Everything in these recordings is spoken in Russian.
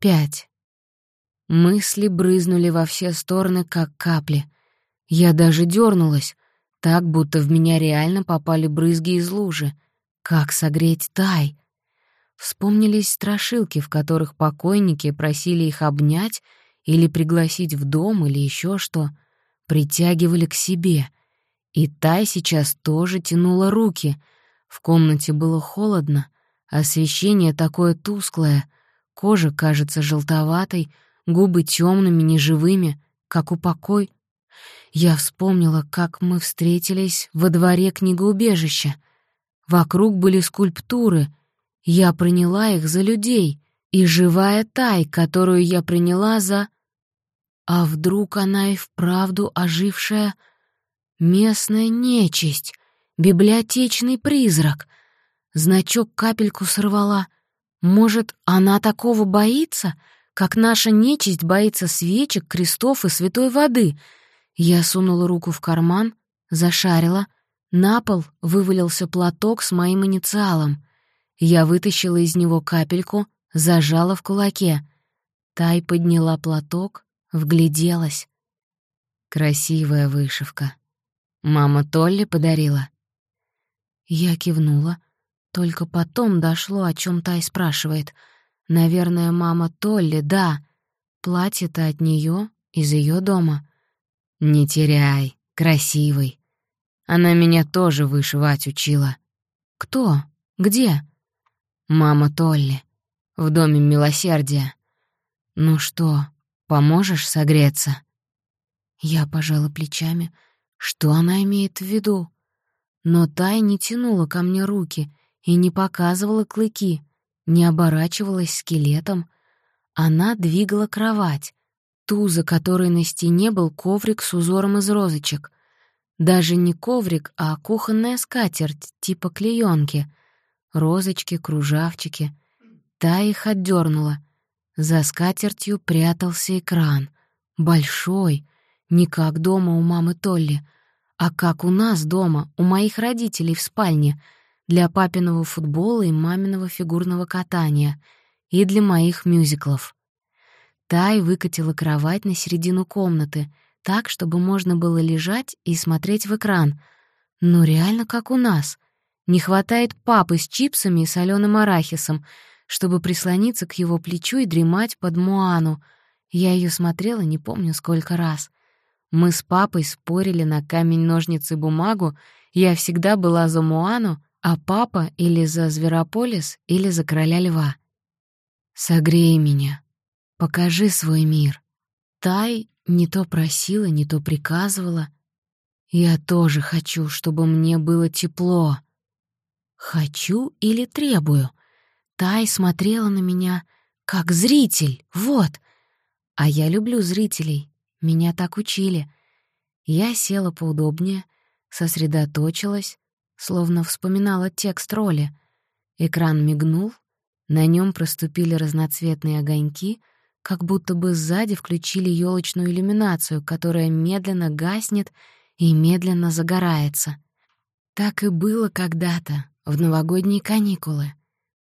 Пять. Мысли брызнули во все стороны, как капли. Я даже дернулась, так, будто в меня реально попали брызги из лужи. Как согреть тай? Вспомнились страшилки, в которых покойники просили их обнять или пригласить в дом, или еще что. Притягивали к себе. И тай сейчас тоже тянула руки. В комнате было холодно, освещение такое тусклое, кожа кажется желтоватой, губы темными, неживыми, как у покой. Я вспомнила, как мы встретились во дворе книгоубежища. Вокруг были скульптуры. Я приняла их за людей. И живая тай, которую я приняла за... А вдруг она и вправду ожившая местная нечисть, библиотечный призрак? Значок капельку сорвала. Может, она такого боится, как наша нечисть боится свечек, крестов и святой воды. Я сунула руку в карман, зашарила. На пол вывалился платок с моим инициалом. Я вытащила из него капельку, зажала в кулаке. Тай подняла платок, вгляделась. Красивая вышивка. Мама Толли подарила. Я кивнула. Только потом дошло, о чем Тай спрашивает — Наверное, мама Толли, да. Платье-то от нее из ее дома. Не теряй, красивый. Она меня тоже вышивать учила. Кто? Где? Мама Толли. В доме милосердия. Ну что, поможешь согреться? Я пожала плечами. Что она имеет в виду? Но Тай не тянула ко мне руки и не показывала клыки не оборачивалась скелетом. Она двигала кровать, ту, за которой на стене был коврик с узором из розочек. Даже не коврик, а кухонная скатерть, типа клеёнки. Розочки, кружавчики. Та их отдернула. За скатертью прятался экран. Большой, не как дома у мамы Толли, а как у нас дома, у моих родителей в спальне — для папиного футбола и маминого фигурного катания и для моих мюзиклов. Тай выкатила кровать на середину комнаты, так, чтобы можно было лежать и смотреть в экран. Ну, реально как у нас. Не хватает папы с чипсами и соленым арахисом, чтобы прислониться к его плечу и дремать под Муану. Я ее смотрела не помню сколько раз. Мы с папой спорили на камень-ножницы-бумагу, я всегда была за Муану, а папа или за Зверополис, или за Короля Льва. «Согрей меня, покажи свой мир». Тай не то просила, не то приказывала. «Я тоже хочу, чтобы мне было тепло». «Хочу или требую?» Тай смотрела на меня как зритель, вот. А я люблю зрителей, меня так учили. Я села поудобнее, сосредоточилась, словно вспоминала текст роли. Экран мигнул, на нем проступили разноцветные огоньки, как будто бы сзади включили елочную иллюминацию, которая медленно гаснет и медленно загорается. Так и было когда-то, в новогодние каникулы.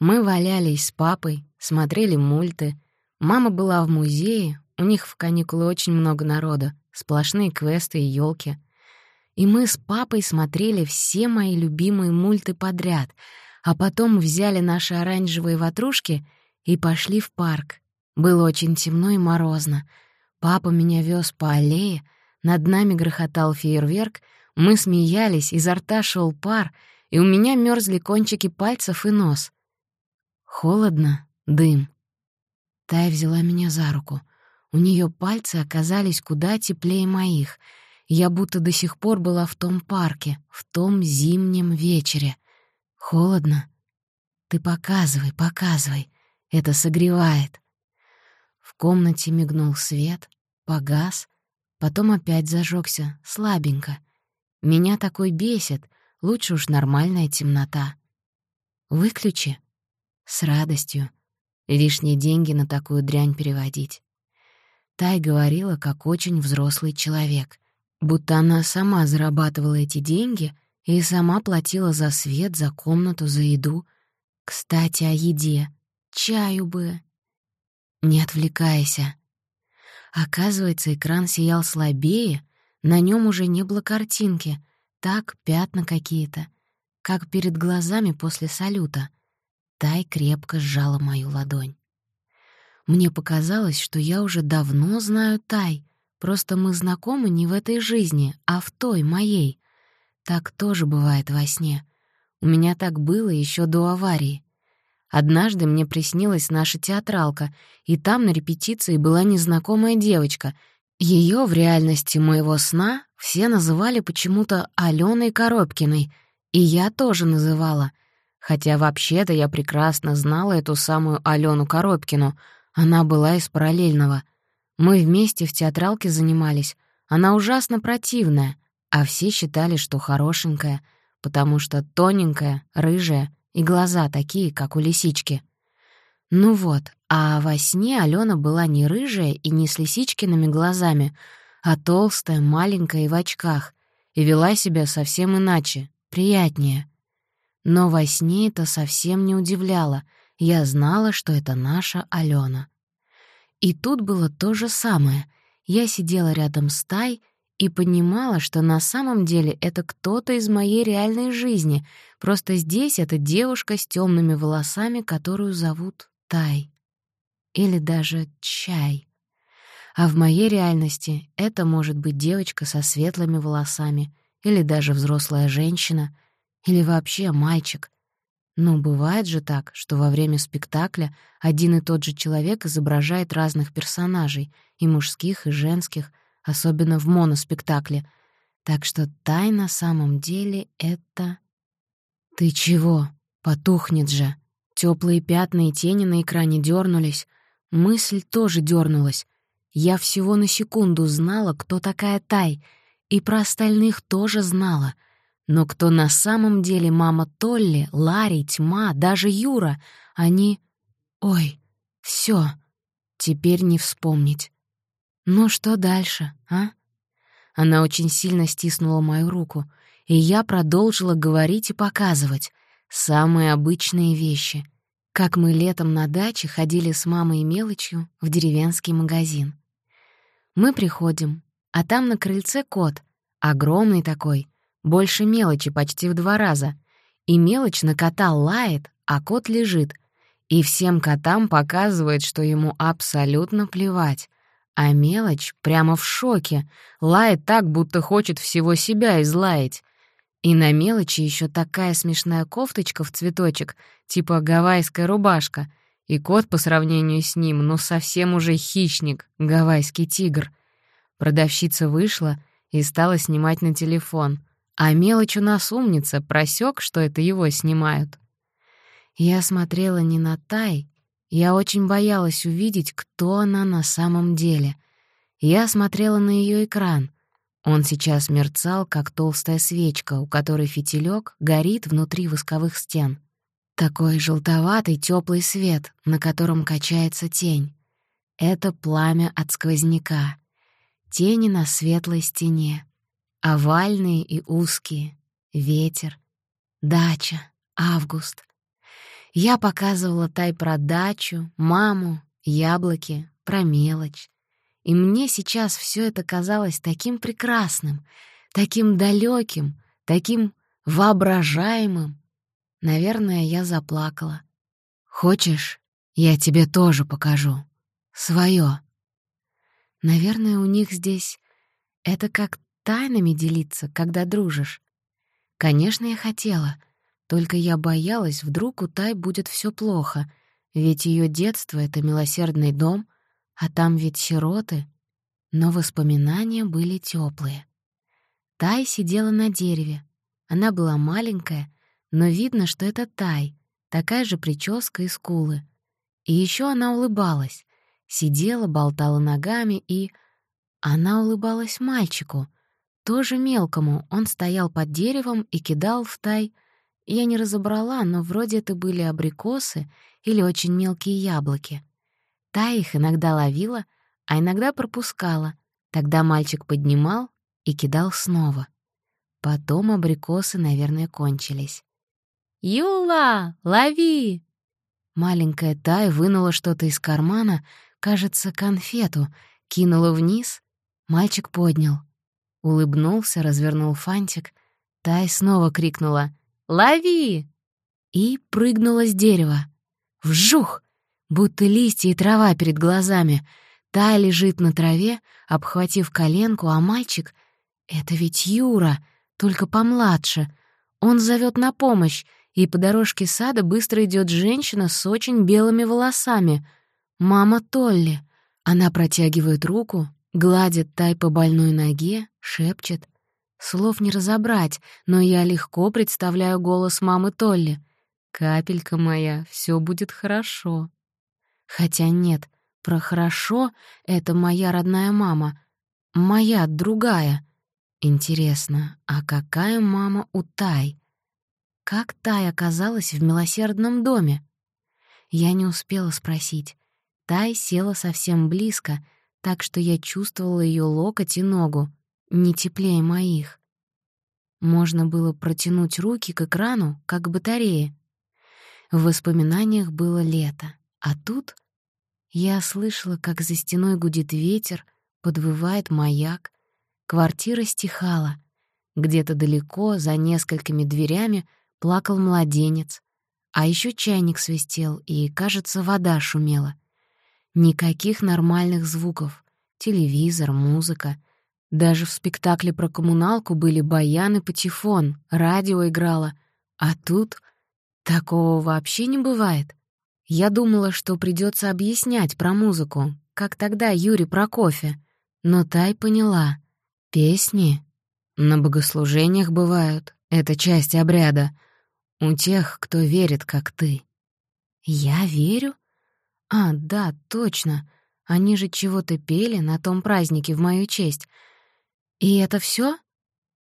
Мы валялись с папой, смотрели мульты. Мама была в музее, у них в каникулы очень много народа, сплошные квесты и елки и мы с папой смотрели все мои любимые мульты подряд, а потом взяли наши оранжевые ватрушки и пошли в парк. Было очень темно и морозно. Папа меня вез по аллее, над нами грохотал фейерверк, мы смеялись, изо рта шел пар, и у меня мерзли кончики пальцев и нос. Холодно, дым. Тай взяла меня за руку. У нее пальцы оказались куда теплее моих — я будто до сих пор была в том парке, в том зимнем вечере. Холодно? Ты показывай, показывай. Это согревает. В комнате мигнул свет, погас, потом опять зажегся, слабенько. Меня такой бесит, лучше уж нормальная темнота. Выключи. С радостью. Лишние деньги на такую дрянь переводить. Тай говорила, как очень взрослый человек — Будто она сама зарабатывала эти деньги и сама платила за свет, за комнату, за еду. Кстати, о еде. Чаю бы. «Не отвлекайся». Оказывается, экран сиял слабее, на нем уже не было картинки, так пятна какие-то, как перед глазами после салюта. Тай крепко сжала мою ладонь. Мне показалось, что я уже давно знаю Тай, просто мы знакомы не в этой жизни, а в той, моей. Так тоже бывает во сне. У меня так было еще до аварии. Однажды мне приснилась наша театралка, и там на репетиции была незнакомая девочка. Ее в реальности моего сна все называли почему-то Аленой Коробкиной, и я тоже называла. Хотя вообще-то я прекрасно знала эту самую Алену Коробкину. Она была из параллельного. Мы вместе в театралке занимались. Она ужасно противная, а все считали, что хорошенькая, потому что тоненькая, рыжая и глаза такие, как у лисички. Ну вот, а во сне Алена была не рыжая и не с лисичкиными глазами, а толстая, маленькая и в очках, и вела себя совсем иначе, приятнее. Но во сне это совсем не удивляло, я знала, что это наша Алена. И тут было то же самое. Я сидела рядом с Тай и понимала, что на самом деле это кто-то из моей реальной жизни, просто здесь это девушка с темными волосами, которую зовут Тай. Или даже Чай. А в моей реальности это может быть девочка со светлыми волосами, или даже взрослая женщина, или вообще мальчик. Ну, бывает же так, что во время спектакля один и тот же человек изображает разных персонажей, и мужских, и женских — особенно в моноспектакле. Так что тай на самом деле это... «Ты чего? Потухнет же!» Теплые пятна и тени на экране дернулись. Мысль тоже дернулась. Я всего на секунду знала, кто такая Тай, и про остальных тоже знала. Но кто на самом деле мама Толли, Ларри, Тьма, даже Юра, они... Ой, все, теперь не вспомнить. «Ну что дальше, а?» Она очень сильно стиснула мою руку, и я продолжила говорить и показывать самые обычные вещи, как мы летом на даче ходили с мамой и мелочью в деревенский магазин. Мы приходим, а там на крыльце кот, огромный такой, больше мелочи почти в два раза, и мелочь на кота лает, а кот лежит, и всем котам показывает, что ему абсолютно плевать, а мелочь прямо в шоке, лает так, будто хочет всего себя излаять. И на мелочи еще такая смешная кофточка в цветочек, типа гавайская рубашка, и кот по сравнению с ним, ну совсем уже хищник, гавайский тигр. Продавщица вышла и стала снимать на телефон, а мелочь у нас умница, просек, что это его снимают. Я смотрела не на Тай, я очень боялась увидеть, кто она на самом деле. Я смотрела на ее экран. Он сейчас мерцал, как толстая свечка, у которой фитилек горит внутри восковых стен. Такой желтоватый теплый свет, на котором качается тень. Это пламя от сквозняка. Тени на светлой стене. Овальные и узкие. Ветер. Дача. Август. Я показывала Тай про дачу, маму, яблоки, про мелочь. И мне сейчас все это казалось таким прекрасным, таким далеким, таким воображаемым. Наверное, я заплакала. «Хочешь, я тебе тоже покажу. Своё». Наверное, у них здесь это как тайнами делиться, когда дружишь. Конечно, я хотела — только я боялась, вдруг у Тай будет все плохо, ведь ее детство — это милосердный дом, а там ведь сироты. Но воспоминания были теплые. Тай сидела на дереве. Она была маленькая, но видно, что это Тай, такая же прическа и скулы. И еще она улыбалась, сидела, болтала ногами и... Она улыбалась мальчику, тоже мелкому, он стоял под деревом и кидал в Тай — я не разобрала, но вроде это были абрикосы или очень мелкие яблоки. Та их иногда ловила, а иногда пропускала. Тогда мальчик поднимал и кидал снова. Потом абрикосы, наверное, кончились. «Юла, лови!» Маленькая Тай вынула что-то из кармана, кажется, конфету, кинула вниз. Мальчик поднял. Улыбнулся, развернул фантик. Тай снова крикнула «Лови!» и прыгнула с дерева. Вжух! Будто листья и трава перед глазами. Тай лежит на траве, обхватив коленку, а мальчик — это ведь Юра, только помладше. Он зовет на помощь, и по дорожке сада быстро идет женщина с очень белыми волосами. Мама Толли. Она протягивает руку, гладит Тай по больной ноге, шепчет. Слов не разобрать, но я легко представляю голос мамы Толли. «Капелька моя, все будет хорошо». Хотя нет, про «хорошо» — это моя родная мама. Моя другая. Интересно, а какая мама у Тай? Как Тай оказалась в милосердном доме? Я не успела спросить. Тай села совсем близко, так что я чувствовала ее локоть и ногу, не теплее моих. Можно было протянуть руки к экрану, как к батарее. В воспоминаниях было лето, а тут я слышала, как за стеной гудит ветер, подвывает маяк. Квартира стихала. Где-то далеко, за несколькими дверями, плакал младенец. А еще чайник свистел, и, кажется, вода шумела. Никаких нормальных звуков. Телевизор, музыка. Даже в спектакле про коммуналку были баян и патефон, радио играло. А тут такого вообще не бывает. Я думала, что придется объяснять про музыку, как тогда Юре про кофе. Но Тай поняла. Песни на богослужениях бывают. Это часть обряда. У тех, кто верит, как ты. Я верю? А, да, точно. Они же чего-то пели на том празднике в мою честь. И это все?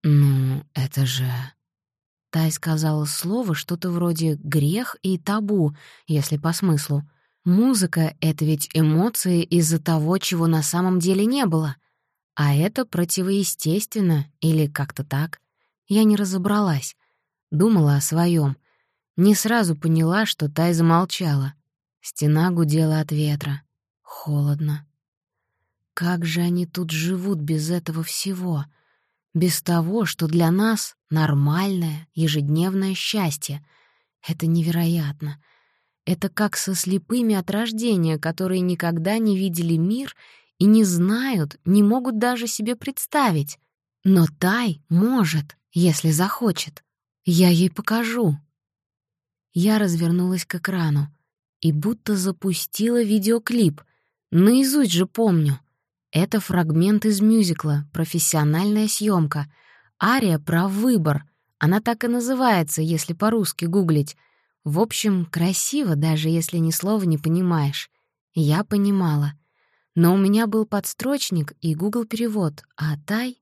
Ну, это же... Тай сказала слово что-то вроде «грех» и «табу», если по смыслу. Музыка — это ведь эмоции из-за того, чего на самом деле не было. А это противоестественно или как-то так. Я не разобралась. Думала о своем. Не сразу поняла, что Тай замолчала. Стена гудела от ветра. Холодно. Как же они тут живут без этого всего? Без того, что для нас нормальное, ежедневное счастье. Это невероятно. Это как со слепыми от рождения, которые никогда не видели мир и не знают, не могут даже себе представить. Но Тай может, если захочет. Я ей покажу. Я развернулась к экрану и будто запустила видеоклип. Наизусть же помню. Это фрагмент из мюзикла «Профессиональная съемка. Ария про выбор. Она так и называется, если по-русски гуглить. В общем, красиво, даже если ни слова не понимаешь. Я понимала. Но у меня был подстрочник и Google перевод, а Тай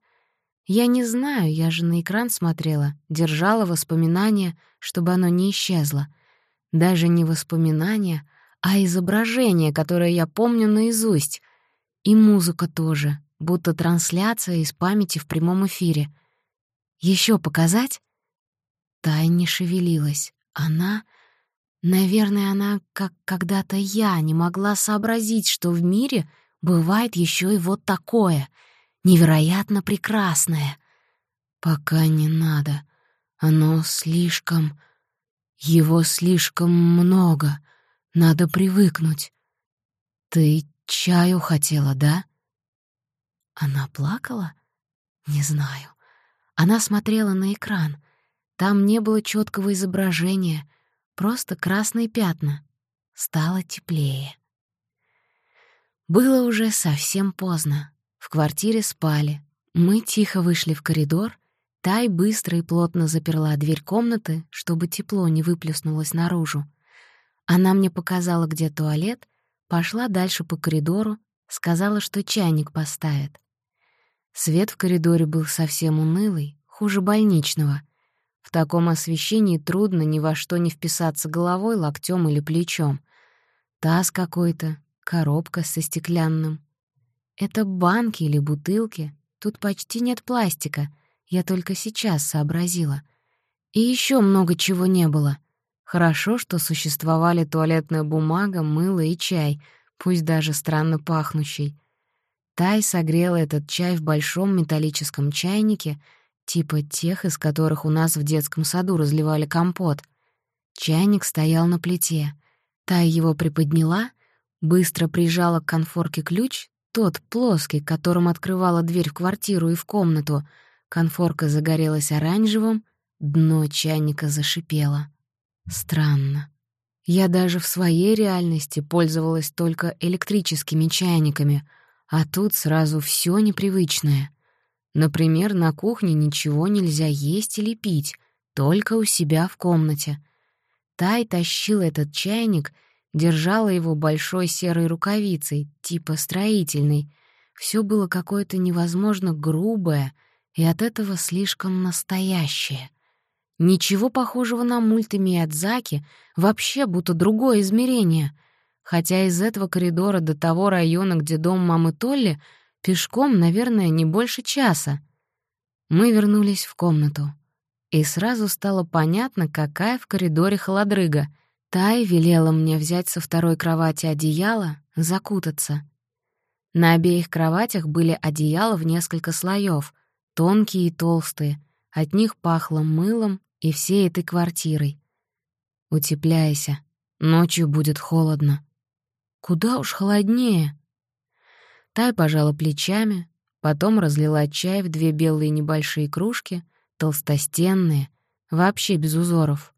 я не знаю, я же на экран смотрела, держала воспоминания, чтобы оно не исчезло. Даже не воспоминания, а изображение, которое я помню наизусть. И музыка тоже, будто трансляция из памяти в прямом эфире. Еще показать? Тай не шевелилась. Она... Наверное, она, как когда-то я, не могла сообразить, что в мире бывает еще и вот такое — невероятно прекрасное. Пока не надо. Оно слишком... Его слишком много. Надо привыкнуть. Ты чаю хотела, да? Она плакала? Не знаю. Она смотрела на экран. Там не было четкого изображения, просто красные пятна. Стало теплее. Было уже совсем поздно. В квартире спали. Мы тихо вышли в коридор. Тай быстро и плотно заперла дверь комнаты, чтобы тепло не выплеснулось наружу. Она мне показала, где туалет, пошла дальше по коридору, сказала, что чайник поставит. Свет в коридоре был совсем унылый, хуже больничного. В таком освещении трудно ни во что не вписаться головой, локтем или плечом. Таз какой-то, коробка со стеклянным. Это банки или бутылки. Тут почти нет пластика. Я только сейчас сообразила. И еще много чего не было. Хорошо, что существовали туалетная бумага, мыло и чай. пусть даже странно пахнущий. Тай согрела этот чай в большом металлическом чайнике, типа тех, из которых у нас в детском саду разливали компот. Чайник стоял на плите. Тай его приподняла, быстро прижала к конфорке ключ, тот плоский, которым открывала дверь в квартиру и в комнату. Конфорка загорелась оранжевым, дно чайника зашипело. Странно. Я даже в своей реальности пользовалась только электрическими чайниками, а тут сразу все непривычное. Например, на кухне ничего нельзя есть или пить, только у себя в комнате. Тай тащил этот чайник, держала его большой серой рукавицей, типа строительной. Все было какое-то невозможно грубое и от этого слишком настоящее — Ничего похожего на мульты Миядзаки, вообще будто другое измерение. Хотя из этого коридора до того района, где дом мамы Толли, пешком, наверное, не больше часа. Мы вернулись в комнату. И сразу стало понятно, какая в коридоре холодрыга. Тай велела мне взять со второй кровати одеяло, закутаться. На обеих кроватях были одеяла в несколько слоев, тонкие и толстые. От них пахло мылом и всей этой квартирой. Утепляйся, ночью будет холодно. Куда уж холоднее. Тай пожала плечами, потом разлила чай в две белые небольшие кружки, толстостенные, вообще без узоров.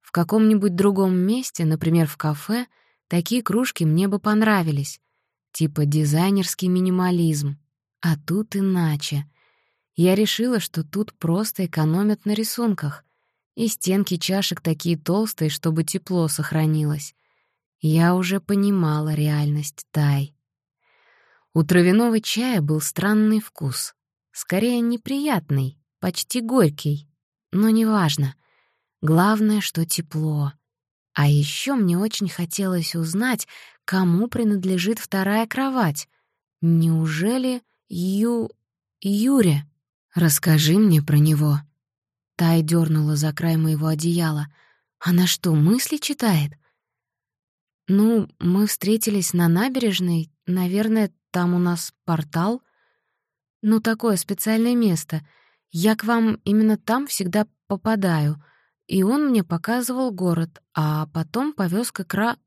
В каком-нибудь другом месте, например, в кафе, такие кружки мне бы понравились, типа дизайнерский минимализм. А тут иначе. Я решила, что тут просто экономят на рисунках, и стенки чашек такие толстые, чтобы тепло сохранилось. Я уже понимала реальность Тай. У травяного чая был странный вкус. Скорее, неприятный, почти горький. Но неважно. Главное, что тепло. А еще мне очень хотелось узнать, кому принадлежит вторая кровать. Неужели Ю... Юре? Расскажи мне про него. Тай дернула за край моего одеяла. Она что, мысли читает? Ну, мы встретились на набережной. Наверное, там у нас портал. Ну, такое специальное место. Я к вам именно там всегда попадаю. И он мне показывал город, а потом повез к икра...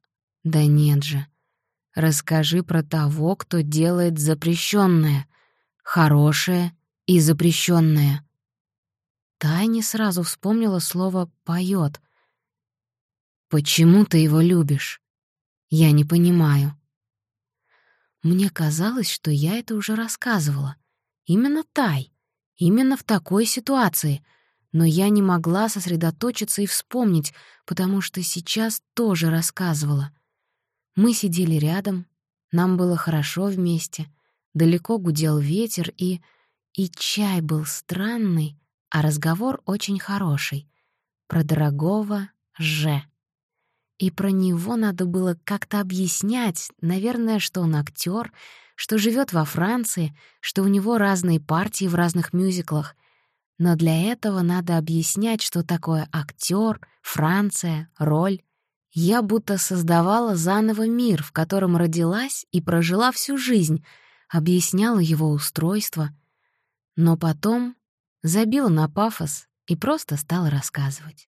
Да нет же. Расскажи про того, кто делает запрещенное, хорошее и запрещенное. Тайне сразу вспомнила слово «поёт». «Почему ты его любишь?» «Я не понимаю». Мне казалось, что я это уже рассказывала. Именно Тай. Именно в такой ситуации. Но я не могла сосредоточиться и вспомнить, потому что сейчас тоже рассказывала. Мы сидели рядом, нам было хорошо вместе, далеко гудел ветер, и... И чай был странный, а разговор очень хороший. Про дорогого Ж. И про него надо было как-то объяснять, наверное, что он актер, что живет во Франции, что у него разные партии в разных мюзиклах. Но для этого надо объяснять, что такое актер, Франция, роль. Я будто создавала заново мир, в котором родилась и прожила всю жизнь, объясняла его устройство. Но потом забила на пафос и просто стала рассказывать.